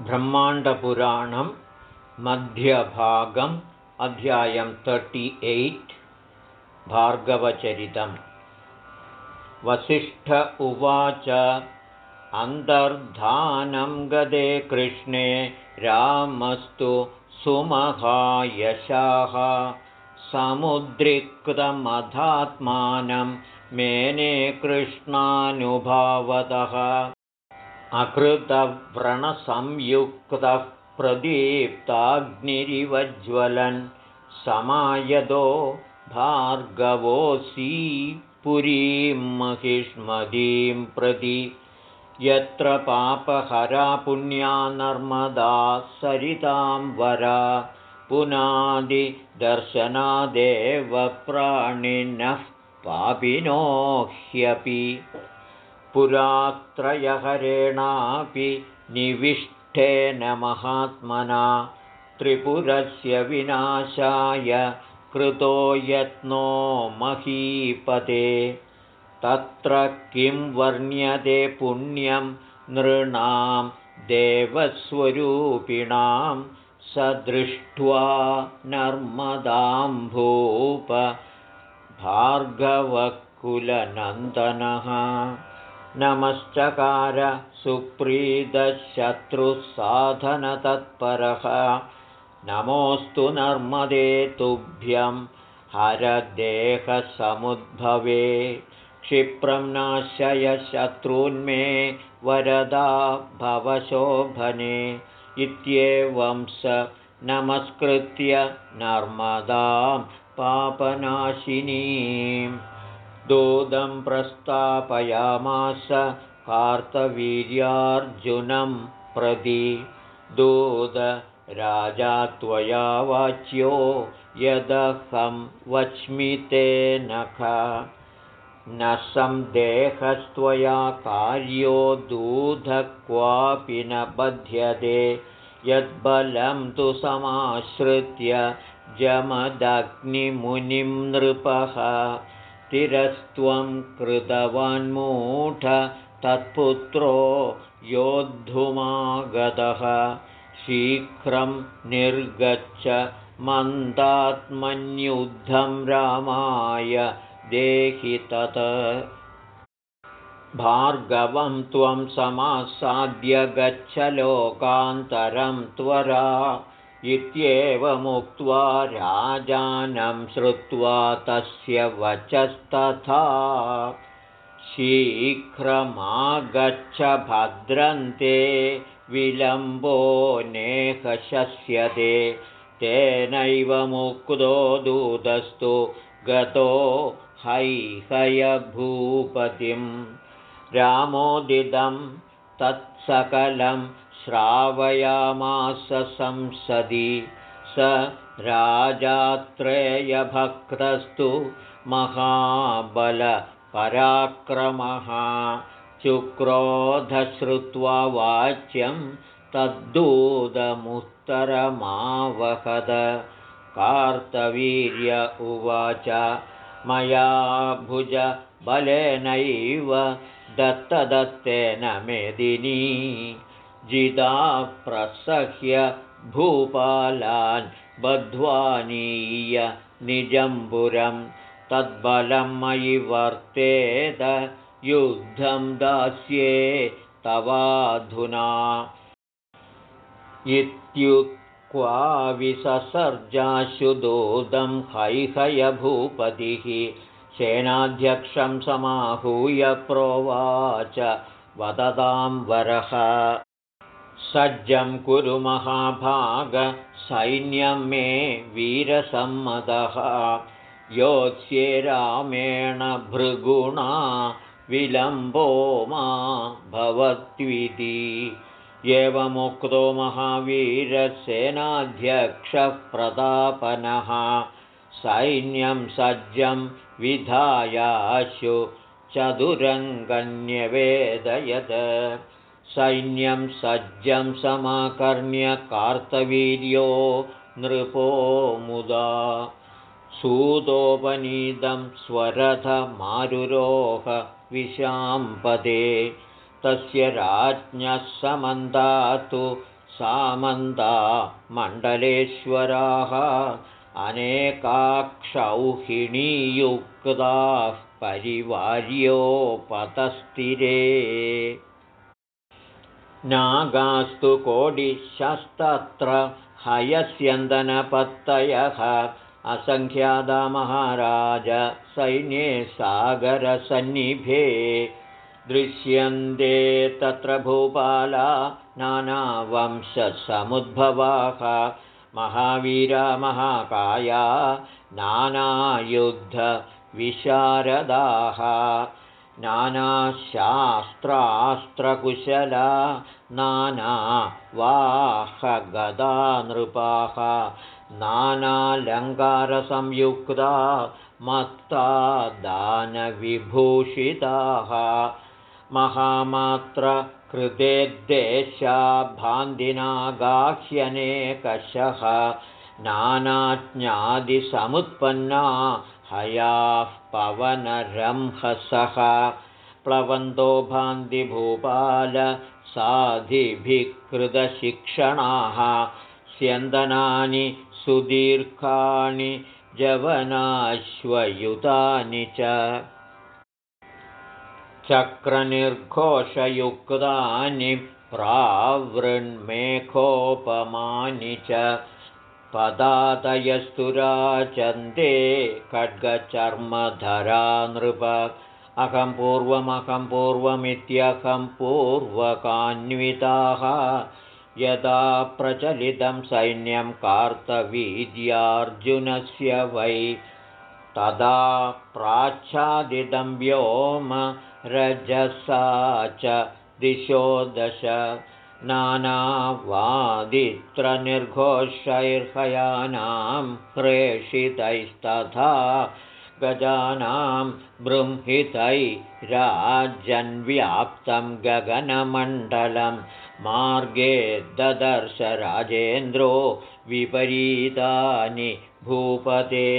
ब्रह्माण्डपुराणं मध्यभागम् अध्यायं thirty eight Bhargavacharitham. Vasishtha उवाच अन्तर्धानं गदे कृष्णे रामस्तु सुमहायशाः। समुद्रिक्तमधात्मानं मेने कृष्णानुभावतः अकृतव्रणसंयुक्तः प्रदीप्ताग्निरिवज्वलन् समायदो भार्गवोऽसी पुरीं महिष्मदीं प्रति यत्र पापहरा पुण्या नर्मदा सरितां वरा पुनादिदर्शनादेव प्राणिनः पापिनो ह्यपि पुरात्रयहरेणापि निविष्ठेन महात्मना त्रिपुरस्य विनाशाय कृतो यत्नो महीपते। तत्र किं वर्ण्यते पुण्यं नृणां देवस्वरूपिणां स दृष्ट्वा नर्मदाम्भूप भार्गवकुलनन्दनः नमश्चकार सुप्रीदशत्रुसाधनतत्परः नमोऽस्तु नर्मदे तुभ्यं हरदेहसमुद्भवे। क्षिप्रं नाशय शत्रून्मे वरदा भवशोभने। इत्येवं स नमस्कृत्य नर्मदां पापनाशिनीम् दूदं प्रस्तापयामास कार्तवीर्यार्जुनं प्रति। दूद राजा त्वया वाच्यो यदहं वच्मि ते नख। न सन्देहस्त्वया कार्यो दूध क्वापि न बध्यते। यद्बलं तु समाश्रित्य जमदग्निमुनिं नृपः तिरस्त्वं कृतवान्मूढ तत्पुत्रो योद्धुमागतः शीघ्रं निर्गच्छ मन्दात्मन्युद्धं रामाय देहि तत्। भार्गवं त्वं समासाद्य गच्छ लोकान्तरं त्वरा इत्येवमुक्त्वा राजानं श्रुत्वा तस्य वचस्तथा शीघ्रमागच्छ भद्रन्ते विलम्बो नेहशस्यते तेनैव मुक्तो दूतस्तु गतो हैहयभूपतिं रामोदितं तत्सकलं श्रावयामास संसदि। स राजात्रेयभक्तस्तु महाबलपराक्रमः। चुक्रोधश्रुत्वा वाच्यं तद्दूतमुत्तरमावहद। कार्तवीर्य उवाच मया भुजबलेनैव दत्तदत्तेन मेदिनी जिदा प्रसह्य भूपालान् बध्वानीय निजम्बुरं। तद्बलं मयि वर्तेत युद्धं दास्ये तवाधुना। इत्युक्त्वा विससर्जाशुदोदं हैहयभूपतिः सेनाध्यक्षं समाहूय प्रोवाच वदतां वरः सज्जं कुरु महाभागसैन्यं मे वीरसम्मतः योत्स्ये रामेण भृगुणा विलम्बो मा भवत्विति एवमुक्तो महावीरसेनाध्यक्षः प्रतापनः। सैन्यं सज्जं विधायाशु चतुरङ्गन्यवेदयत् सैन्यं सज्जं समाकर्ण्य कार्तवीर्यो नृपो मुदा। सूतोपनीतं स्वरथमारुरोह विशाम्पदे। तस्य राज्ञः समन्दातु सामन्ता मण्डलेश्वराः। अनेकाक्षौहिणीयुक्ताः परिवार्योपतस्थिरे नागास्तु कोडिशस्तत्र हयस्यन्दनपत्तयः। असङ्ख्यादा महाराज सैन्ये सागरसन्निभे। दृश्यन्ते तत्र भूपाला नानावंशसमुद्भवाः। महावीरा महाकाया नानायुद्धविशारदाः नानाशास्त्रास्त्रकुशला नानावाहगदा नृपाः नानालङ्कारसंयुक्ता मत्ता दानविभूषिताः महामात्रकृतेद्देशा भान्दिना गाह्यनेकशः नानाज्ञादिसमुत्पन्ना हयाः पवनरंहसः। प्लवन्तो भान्तिभूपाल साधिभिकृतशिक्षणाः। स्यन्दनानि सुदीर्घाणि जवनाश्वयुतानि च। चक्रनिर्घोषयुक्तानि प्रावृन्मेघोपमानि च पदातयस्तुराचन्दे खड्गचर्मधरा नृप। अहं पूर्वमहं पूर्वमित्यहं पूर्वकान्विताः। यदा प्रचलितं सैन्यं कार्तवीर्यार्जुनस्य वै तदा प्राच्छादितं व्योम रजसा च दिशो दश नानावादित्रनिर्घोषैर्हयानां प्रेषितैस्तथा गजानां बृंहितैराजन्व्याप्तं गगनमण्डलं मार्गे ददर्शराजेन्द्रो विपरीतानि भूपते।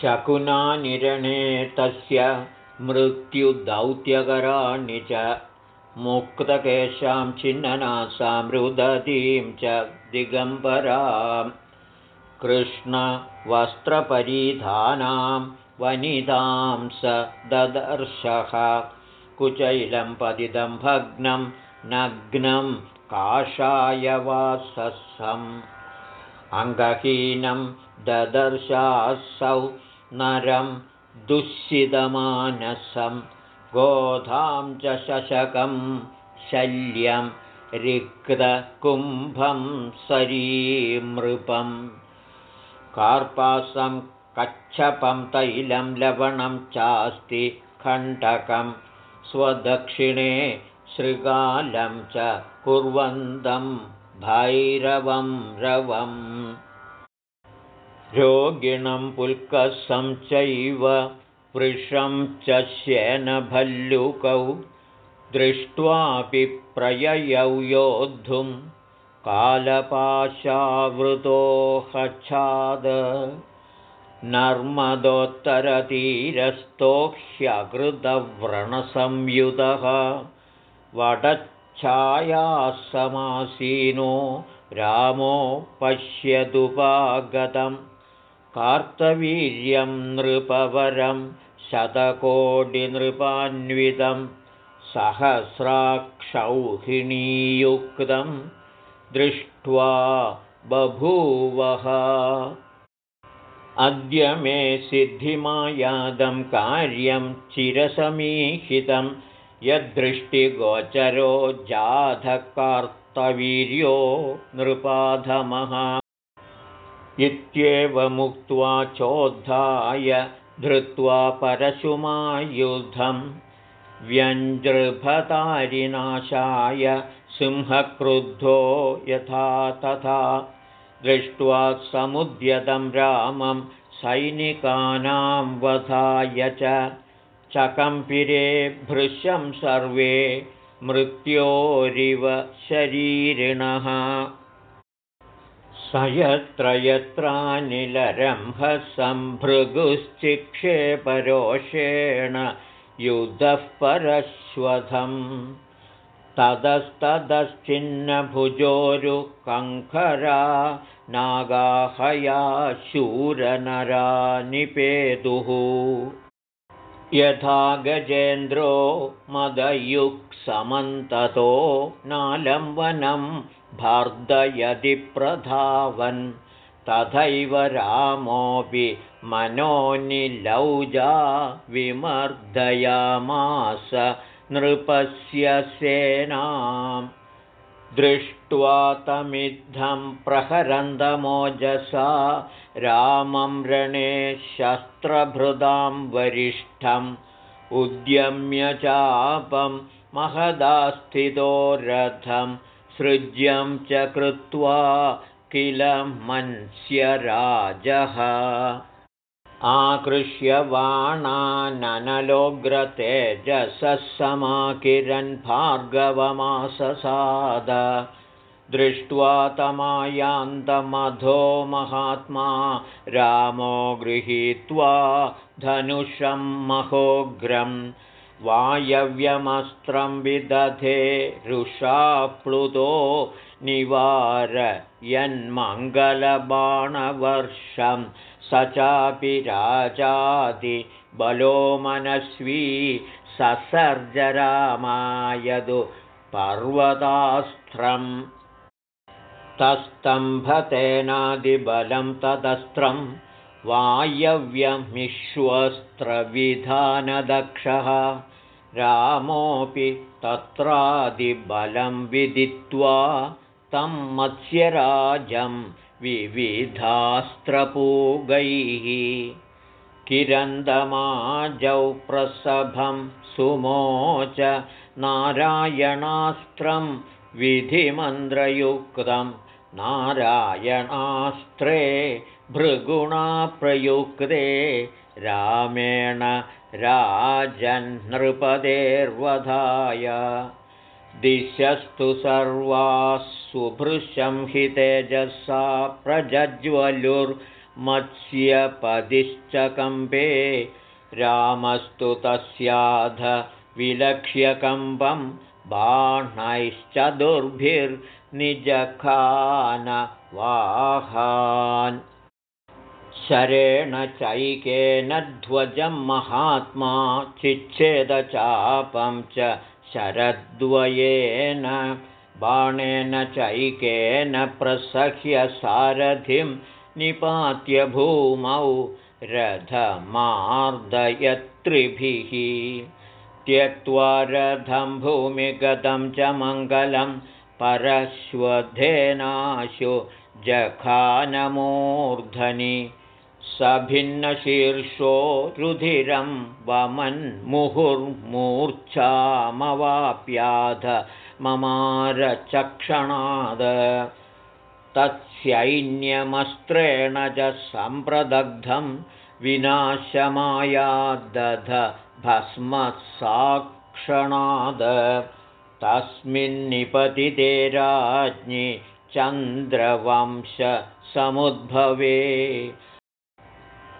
शकुनानिरणे तस्य मृत्युदौत्यकराणि च मुक्तकेशां छिन्ननासां रुदतीं च दिगम्बरां कृष्णवस्त्रपरिधानां वनितां स ददर्शः कुचैलं पतितं भग्नं नग्नं काषायवासम् अङ्गहीनं ददर्शासौ नरं दुःशितमानसं गोधां च शशकं शल्यं रिक्तकुम्भं सरीमृपं। कार्पासं कच्छपं तैलं लवणं चास्ति खण्डकं स्वदक्षिणे शृगालं च कुर्वन्तं भैरवं रवम् रोगिणं पुल्कसं चैव वृषं च श्येनभल्लुकौ दृष्ट्वापि प्रययौ योद्धुं कालपाशावृतोहच्छाद नर्मदोत्तरतीरस्थो ह्यकृतव्रणसंयुतः वडच्छायासमासीनो रामो पश्यदुपागतम् कार्तवीर्यं नृपवरं शतकोटिनृपान्वितं सहस्राक्षौहिणीयुक्तं दृष्ट्वा बभूवः। अद्य मे सिद्धिमायादं कार्यं चिरसमीहितं यद्दृष्टिगोचरो जाधकार्तवीर्यो नृपाधमः इत्येवमुक्त्वा चोद्धाय धृत्वा परशुमायुधं व्यञ्जृभतारिनाशाय सिंहक्रुद्धो यथा तथा दृष्ट्वा समुद्यतं रामं सैनिकानां वधाय च चकम्पिरे भृशं सर्वे मृत्योरिव शरीरिणः स यत्र यत्रानिलरम्भसम्भृगुश्चिक्षेपरोषेण युधः परश्वथम् ततस्ततश्चिन्नभुजोरुकङ्करा नागाहया शूरनरा निपेदुः यथा गजेन्द्रो मदयुक्समन्ततो नालम्बनं भर्दयति प्रधावन् तथैव रामोऽपि मनोनिलौजा विमर्दयामास नृपस्य सेनाम्। दृष्ट्वा तमिद्धं प्रहरन्दमोजसा रामं रणे शस्त्रभृदां वरिष्ठम्। उद्यम्य चापं महदास्थितो रथं सृज्यं च कृत्वा किल मन्स्य राजः आकृष्य बाणाननलोग्रतेजसः समाकिरन् भार्गवमाससाद। दृष्ट्वा तमायान्तमधो महात्मा रामो गृहीत्वा धनुषं महोग्रं वायव्यमस्त्रं विदधे रुषाप्लुतो निवारयन्मङ्गलबाणवर्षं स चापि राजादिबलो मनस्वी ससर्जरामायदु पर्वतास्त्रम् तस्तम्भतेनादिबलं तदस्त्रं वायव्यमिश्वस्त्रविधानदक्षः रामोऽपि तत्रादिबलं विदित्वा तं मत्स्यराजं विविधास्त्रपूगैः किरन्दमाजौ प्रसभं सुमोच नारायणास्त्रं विधिमन्द्रयुक्तं नारायणास्त्रे भृगुणा प्रयुक्ते रामेण राजन्नृपदेर्वधाय दिशस्तु सर्वाः सुभृशं हि तेजसा प्रज्वलुर्मत्स्यपदिश्च कम्पे रामस्तु तस्याध विलक्ष्यकम्बं बाणैश्च दुर्भिर्निजखानवाहान् शरेण चैकेन ध्वजं महात्मा चिच्छेदचापं च शरद्वयेन बाणेन चैकेन प्रसह्य सारथिं निपात्य भूमौ रथमार्दयत्रिभिः। त्यक्त्वा रथं भूमिगतं च मङ्गलं परश्वधेनाशु जखानमूर्धनि सभिन्नशीर्षो रुधिरं वमन्मुहुर्मूर्च्छामवाप्याध ममारचक्षणाद। तत्सैन्यमस्त्रेण च सम्प्रदग्धं विनाशमायादध भस्मसाक्षणाद तस्मिन्निपतिते राज्ञि चन्द्रवंशसमुद्भवे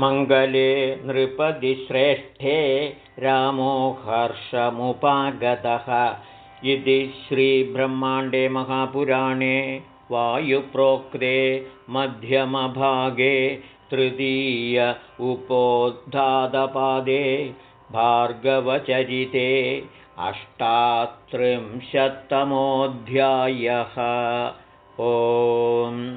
मङ्गले नृपतिश्रेष्ठे रामो हर्षमुपागतः। इति श्रीब्रह्माण्डे महापुराणे वायुप्रोक्ते मध्यमभागे तृतीय उपोद्धातपादे भार्गवचरिते अष्टात्रिंशत्तमोऽध्यायः। ओम्